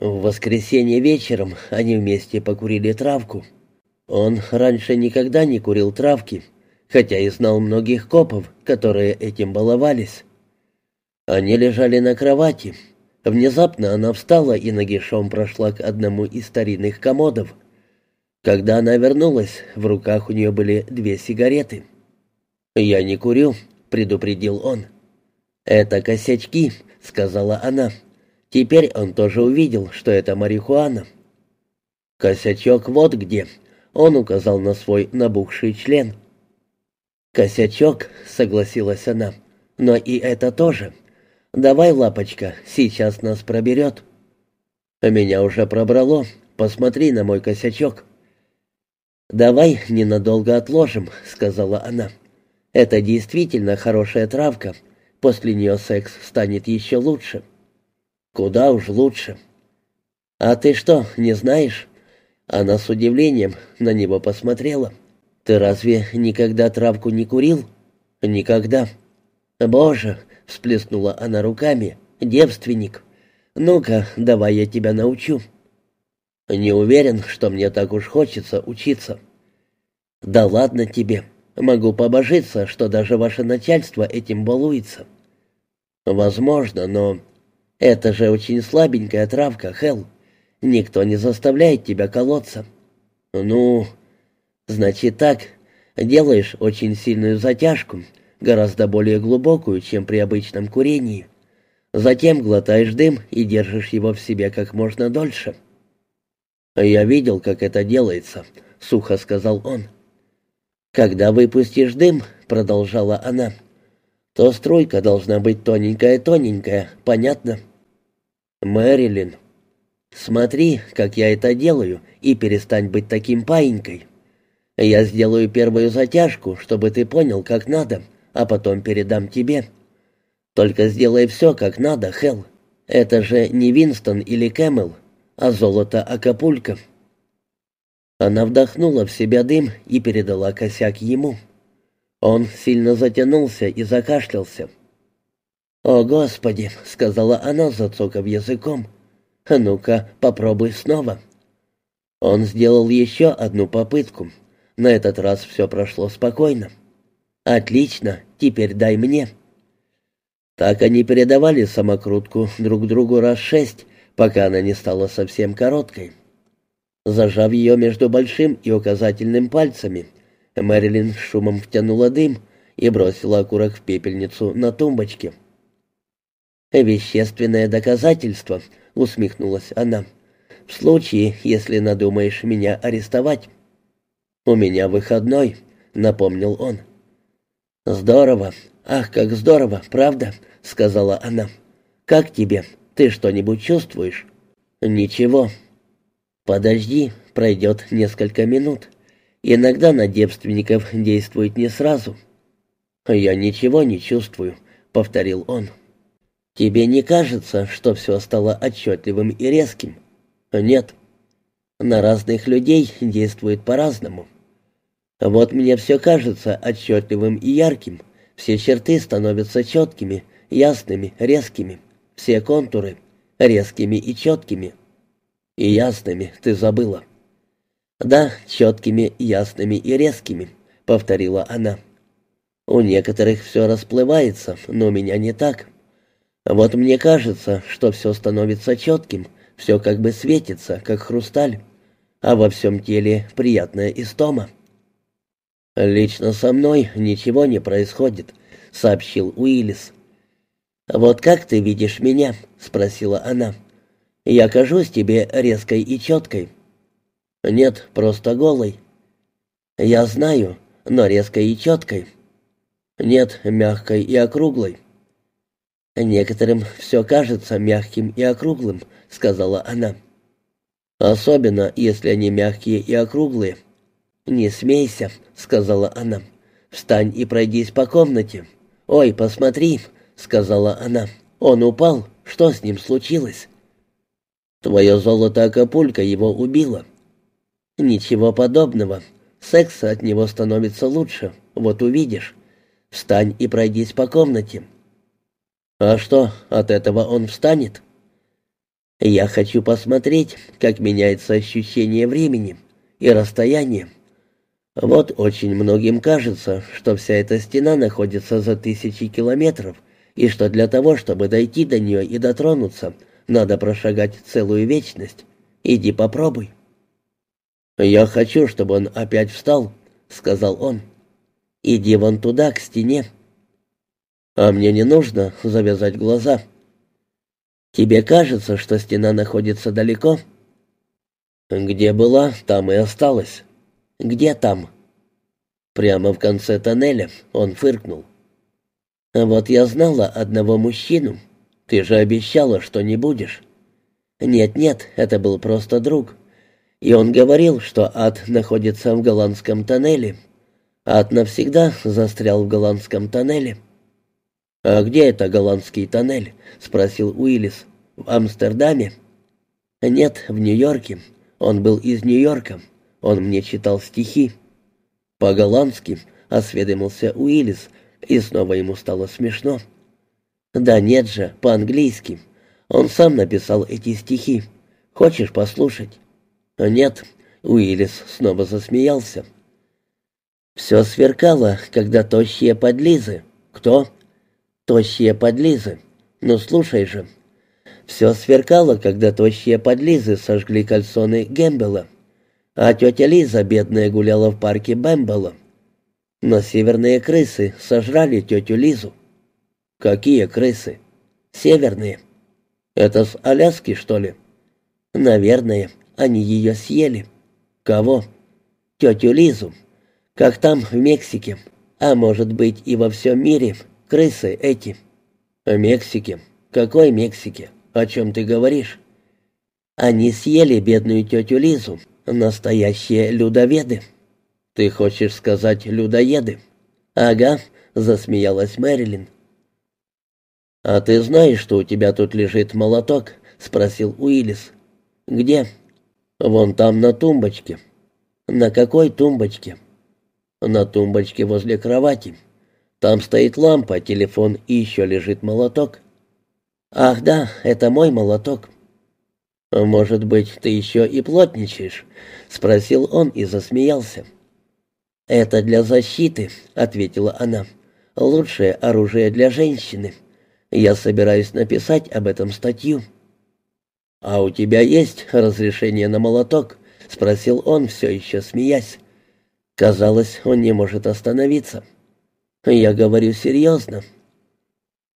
В воскресенье вечером они вместе покурили травку. Он раньше никогда не курил травки, хотя и знал многих копов, которые этим баловались. Они лежали на кровати. Внезапно она встала и нагишом прошла к одному из старинных комодов. Когда она вернулась, в руках у нее были две сигареты. «Я не курю», — предупредил он. «Это косячки», — сказала она. Теперь он тоже увидел, что это марихуана. «Косячок вот где», — он указал на свой набухший член. «Косячок», — согласилась она, — «но и это тоже. Давай, лапочка, сейчас нас проберет». «Меня уже пробрало. Посмотри на мой косячок». «Давай ненадолго отложим», — сказала она. «Это действительно хорошая травка. После нее секс станет еще лучше». Куда уж лучше. А ты что, не знаешь? Она с удивлением на него посмотрела. Ты разве никогда травку не курил? Никогда. Боже, всплеснула она руками. Девственник. Ну-ка, давай я тебя научу. Не уверен, что мне так уж хочется учиться. Да ладно тебе. Могу побожиться, что даже ваше начальство этим балуется. Возможно, но это же очень слабенькая травка, Хел. Никто не заставляет тебя колоться. Ну, значит так, делаешь очень сильную затяжку, гораздо более глубокую, чем при обычном курении. Затем глотаешь дым и держишь его в себе как можно дольше. «Я видел, как это делается», — сухо сказал он. «Когда выпустишь дым», — продолжала она, — «то струйка должна быть тоненькая-тоненькая, понятно?» «Мэрилин, смотри, как я это делаю, и перестань быть таким паинькой. Я сделаю первую затяжку, чтобы ты понял, как надо, а потом передам тебе. Только сделай все, как надо, Хелл. Это же не Винстон или Кэмел, а золото Акапулько». Она вдохнула в себя дым и передала косяк ему. Он сильно затянулся и закашлялся. «О, Господи!» — сказала она, зацокав языком. «Ну-ка, попробуй снова». Он сделал еще одну попытку. На этот раз все прошло спокойно. «Отлично, теперь дай мне». Так они передавали самокрутку друг другу раз шесть, пока она не стала совсем короткой. Зажав ее между большим и указательным пальцами, Мэрилин шумом втянула дым и бросила окурок в пепельницу на тумбочке. «Вещественное доказательство», — усмехнулась она. «В случае, если надумаешь меня арестовать». «У меня выходной», — напомнил он. «Здорово. Ах, как здорово, правда?» — сказала она. «Как тебе? Ты что-нибудь чувствуешь?» «Ничего». «Подожди, пройдет несколько минут. Иногда на девственников действует не сразу». «Я ничего не чувствую», — повторил он. Тебе не кажется, что все стало отчетливым и резким? Нет. На разных людей действует по-разному. Вот мне все кажется отчетливым и ярким. Все черты становятся четкими, ясными, резкими. Все контуры резкими и четкими. И ясными, ты забыла. Да, четкими, ясными и резкими, повторила она. У некоторых все расплывается, но у меня не так. Вот мне кажется, что все становится четким, все как бы светится, как хрусталь, а во всем теле приятная истома. «Лично со мной ничего не происходит», — сообщил Уиллис. «Вот как ты видишь меня?» — спросила она. «Я кажусь тебе резкой и четкой». «Нет, просто голой». «Я знаю, но резкой и четкой». «Нет, мягкой и округлой». «Некоторым все кажется мягким и округлым», — сказала она. «Особенно, если они мягкие и округлые». «Не смейся», — сказала она. «Встань и пройдись по комнате». «Ой, посмотри», — сказала она. «Он упал. Что с ним случилось?» «Твое золото Акапулько его убило». «Ничего подобного. Секс от него становится лучше. Вот увидишь. Встань и пройдись по комнате». «А что, от этого он встанет?» Я хочу посмотреть, как меняется ощущение времени и расстояния. Вот очень многим кажется, что вся эта стена находится за тысячи километров, и что для того, чтобы дойти до нее и дотронуться, надо прошагать целую вечность. Иди попробуй. «Я хочу, чтобы он опять встал», — сказал он. «Иди вон туда, к стене». «А мне не нужно завязать глаза». «Тебе кажется, что стена находится далеко?» «Где была, там и осталась». «Где там?» «Прямо в конце тоннеля», — он фыркнул. «Вот я знала одного мужчину. Ты же обещала, что не будешь». «Нет-нет, это был просто друг. И он говорил, что ад находится в голландском тоннеле. Ад навсегда застрял в голландском тоннеле». «А где это голландский тоннель?» — спросил Уиллис. «В Амстердаме?» «Нет, в Нью-Йорке. Он был из Нью-Йорка». Он мне читал стихи. По-голландски осведомился Уиллис, и снова ему стало смешно. Да нет же, по-английски. Он сам написал эти стихи. Хочешь послушать? Нет, Уиллис снова засмеялся. Все сверкало, когда тощие подлизы. Кто? Тощие подлизы. Ну слушай же. Все сверкало, когда тощие подлизы сожгли кальсоны Гембела а тетя Лиза, бедная, гуляла в парке Бэмбола. Но северные крысы сожрали тетю Лизу. Какие крысы? Северные. Это с Аляски, что ли? Наверное, они ее съели. Кого? Тетю Лизу. Как там, в Мексике. А может быть и во всем мире. Крысы эти. В Мексике? Какой Мексике? О чем ты говоришь? Они съели бедную тетю Лизу, Настоящие людоведы. Ты хочешь сказать людоеды? Ага, засмеялась Мэрилин. А ты знаешь, что у тебя тут лежит молоток? спросил Уиллис. Где? Вон там на тумбочке. На какой тумбочке? На тумбочке возле кровати. Там стоит лампа, телефон и еще лежит молоток. Ах да, это мой молоток. «Может быть, ты еще и плотничаешь?» — спросил он и засмеялся. «Это для защиты», — ответила она. «Лучшее оружие для женщины. Я собираюсь написать об этом статью». «А у тебя есть разрешение на молоток?» — спросил он, все еще смеясь. Казалось, он не может остановиться. «Я говорю серьезно.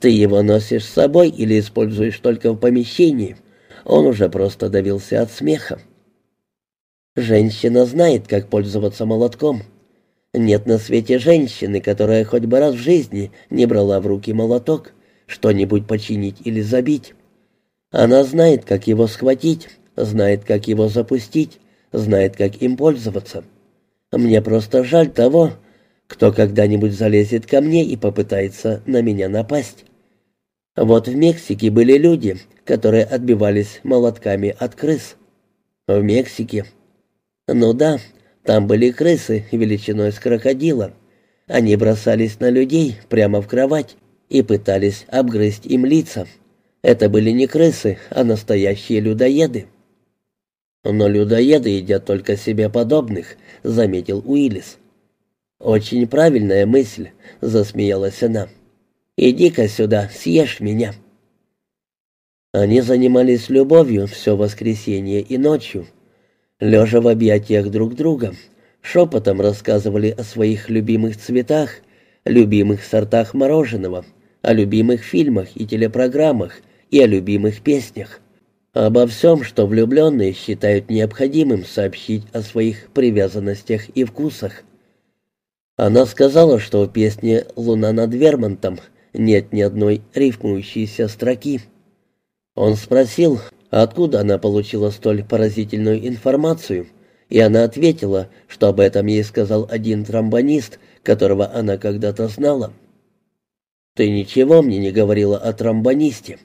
Ты его носишь с собой или используешь только в помещении?» Он уже просто давился от смеха. Женщина знает, как пользоваться молотком. Нет на свете женщины, которая хоть бы раз в жизни не брала в руки молоток, что-нибудь починить или забить. Она знает, как его схватить, знает, как его запустить, знает, как им пользоваться. Мне просто жаль того, кто когда-нибудь залезет ко мне и попытается на меня напасть. Вот в Мексике были люди, которые отбивались молотками от крыс. В Мексике. Ну да, там были крысы величиной с крокодила. Они бросались на людей прямо в кровать и пытались обгрызть им лица. Это были не крысы, а настоящие людоеды. «Но людоеды едят только себе подобных», — заметил Уиллис. «Очень правильная мысль», — засмеялась она. Иди-ка сюда, съешь меня». Они занимались любовью все воскресенье и ночью. Лежа в объятиях друг друга, шепотом рассказывали о своих любимых цветах, любимых сортах мороженого, о любимых фильмах и телепрограммах и о любимых песнях. Обо всем, что влюбленные считают необходимым сообщить о своих привязанностях и вкусах. Она сказала, что в песне «Луна над Вермонтом» нет ни одной рифмующейся строки. Он спросил, откуда она получила столь поразительную информацию, и она ответила, что об этом ей сказал один тромбонист, которого она когда-то знала. «Ты ничего мне не говорила о тромбонисте?»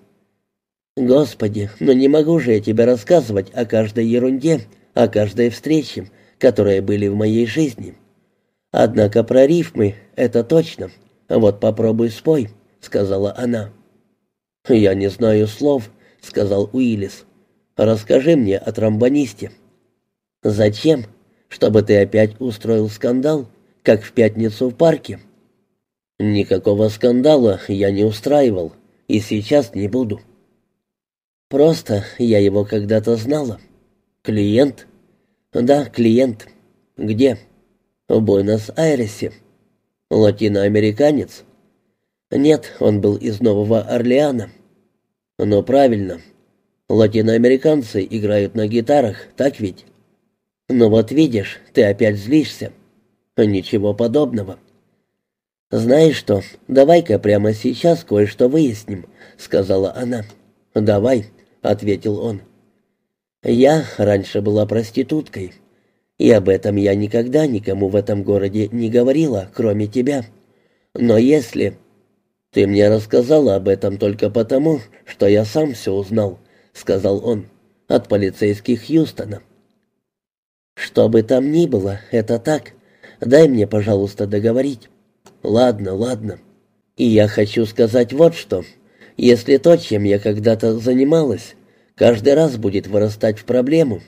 «Господи, но не могу же я тебе рассказывать о каждой ерунде, о каждой встрече, которые были в моей жизни. Однако про рифмы — это точно. Вот попробуй спой». — сказала она. «Я не знаю слов», — сказал Уиллис. Расскажи мне о тромбонисте». «Зачем? Чтобы ты опять устроил скандал, как в пятницу в парке?» «Никакого скандала я не устраивал, и сейчас не буду». «Просто я его когда-то знала». «Клиент?» «Да, клиент». «Где?» «В Буэнос-Айресе». «Латиноамериканец?» «Нет, он был из Нового Орлеана». «Но правильно. Латиноамериканцы играют на гитарах, так ведь?» «Ну вот видишь, ты опять злишься». «Ничего подобного». «Знаешь что, давай-ка прямо сейчас кое-что выясним», — сказала она. «Давай», — ответил он. «Я раньше была проституткой, и об этом я никогда никому в этом городе не говорила, кроме тебя. Но если...» «Ты мне рассказала об этом только потому, что я сам все узнал», — сказал он, — «от полицейских Хьюстона». «Что бы там ни было, это так. Дай мне, пожалуйста, договорить». «Ладно, ладно. И я хочу сказать вот что. Если то, чем я когда-то занималась, каждый раз будет вырастать в проблему.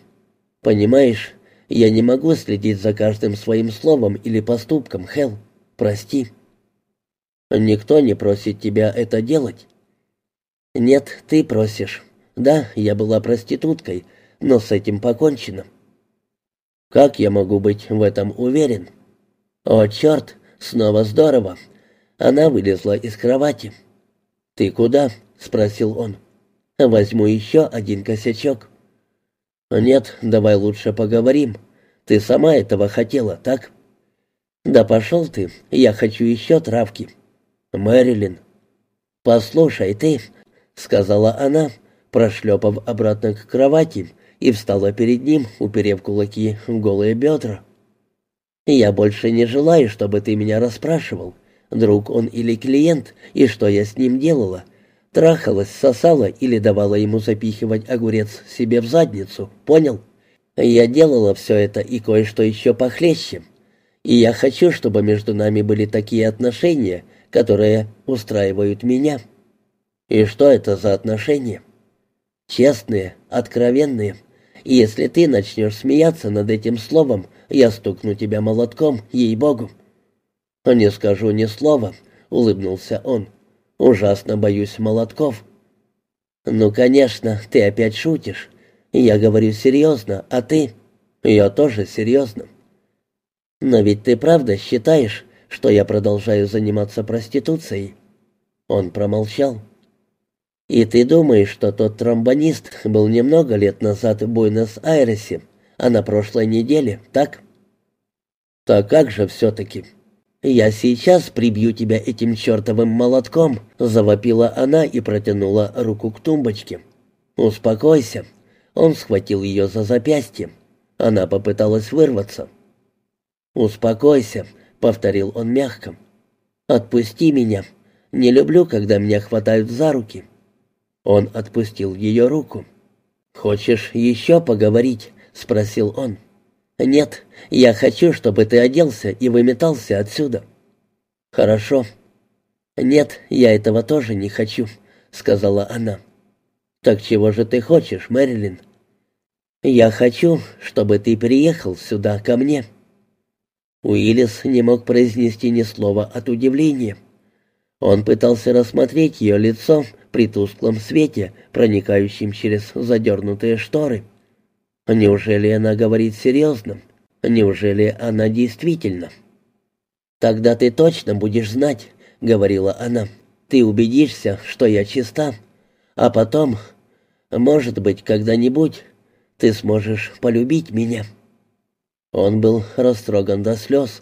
Понимаешь, я не могу следить за каждым своим словом или поступком, Хел. Прости». «Никто не просит тебя это делать». «Нет, ты просишь. Да, я была проституткой, но с этим покончено». «Как я могу быть в этом уверен?» «О, черт, снова здорово!» Она вылезла из кровати. «Ты куда?» — спросил он. «Возьму еще один косячок». «Нет, давай лучше поговорим. Ты сама этого хотела, так?» «Да пошел ты, я хочу еще травки». «Мэрилин». «Послушай ты», — сказала она, прошлепав обратно к кровати и встала перед ним, уперев кулаки в голые бедра. «Я больше не желаю, чтобы ты меня расспрашивал, друг он или клиент, и что я с ним делала. Трахалась, сосала или давала ему запихивать огурец себе в задницу, понял? Я делала все это и кое-что еще похлеще. И я хочу, чтобы между нами были такие отношения, которые устраивают меня. И что это за отношения? Честные, откровенные. И если ты начнешь смеяться над этим словом, я стукну тебя молотком, ей-богу. Не скажу ни слова, улыбнулся он. Ужасно боюсь молотков. Ну, конечно, ты опять шутишь. Я говорю серьезно, а ты? Я тоже серьезно. Но ведь ты правда считаешь, что я продолжаю заниматься проституцией?» Он промолчал. «И ты думаешь, что тот тромбонист был немного лет назад в Буэнос-Айресе, а на прошлой неделе, так?» «Так как же все-таки?» «Я сейчас прибью тебя этим чертовым молотком», — завопила она и протянула руку к тумбочке. «Успокойся». Он схватил ее за запястье. Она попыталась вырваться. «Успокойся», — повторил он мягко. «Отпусти меня. Не люблю, когда меня хватают за руки». Он отпустил ее руку. «Хочешь еще поговорить?» — спросил он. «Нет, я хочу, чтобы ты оделся и выметался отсюда». «Хорошо». «Нет, я этого тоже не хочу», — сказала она. «Так чего же ты хочешь, Мэрилин?» «Я хочу, чтобы ты приехал сюда ко мне». Уиллис не мог произнести ни слова от удивления. Он пытался рассмотреть ее лицо при тусклом свете, проникающем через задернутые шторы. Неужели она говорит серьезно? Неужели она действительно? «Тогда ты точно будешь знать», — говорила она. «Ты убедишься, что я чиста. А потом, может быть, когда-нибудь ты сможешь полюбить меня». Он был растроган до слез.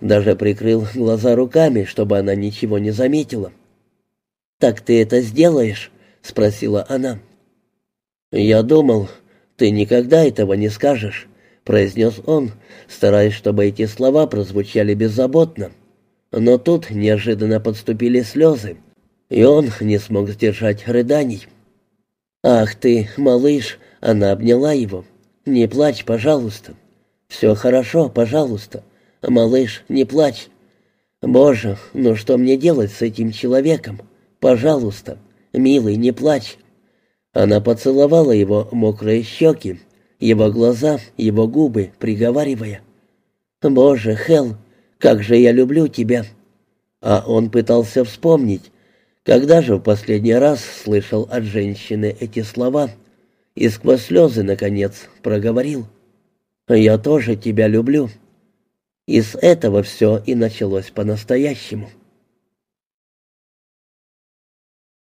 Даже прикрыл глаза руками, чтобы она ничего не заметила. «Так ты это сделаешь?» — спросила она. «Я думал, ты никогда этого не скажешь», — произнес он, стараясь, чтобы эти слова прозвучали беззаботно. Но тут неожиданно подступили слезы, и он не смог сдержать рыданий. «Ах ты, малыш!» — она обняла его. «Не плачь, пожалуйста». «Все хорошо, пожалуйста. Малыш, не плачь. Боже, ну что мне делать с этим человеком? Пожалуйста, милый, не плачь». Она поцеловала его мокрые щеки, его глаза, его губы, приговаривая. «Боже, Хел, как же я люблю тебя!» А он пытался вспомнить, когда же в последний раз слышал от женщины эти слова и сквозь слезы, наконец, проговорил. «Я тоже тебя люблю». И с этого все и началось по-настоящему.